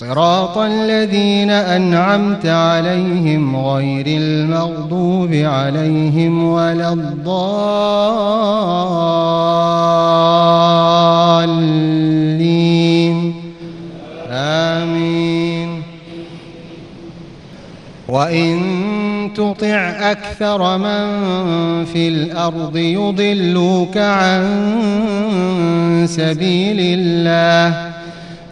صراط الذين أنعمت عليهم غير المغضوب عليهم ولا الضالين. آمين. وإن تطع أكثر من في الأرض يضلوك عن سبيل الله.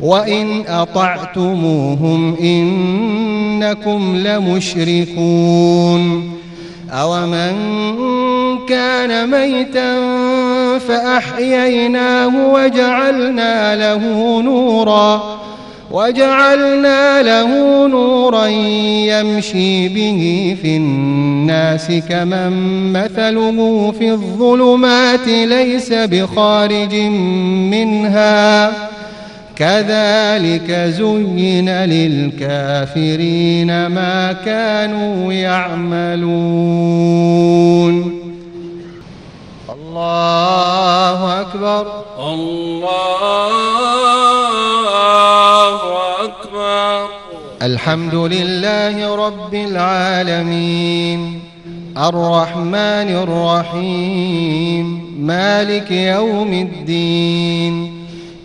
وإن أطعتموهم إنكم لمشركون أومن كان ميتا فأحييناه وجعلنا له نورا وجعلنا له نورا يمشي به في الناس كمن مثله في الظلمات ليس بخارج منها كذلك زين للكافرين ما كانوا يعملون. الله أكبر. الله أكبر. الحمد لله رب العالمين. الرحمن الرحيم. مالك يوم الدين.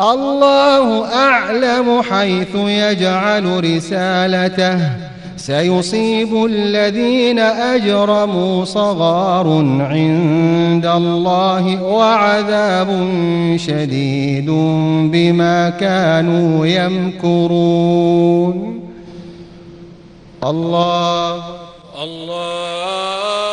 الله أعلم حيث يجعل رسالته. سيصيب الذين أجرموا صغار عند الله وعذاب شديد بما كانوا يمكرون. الله الله.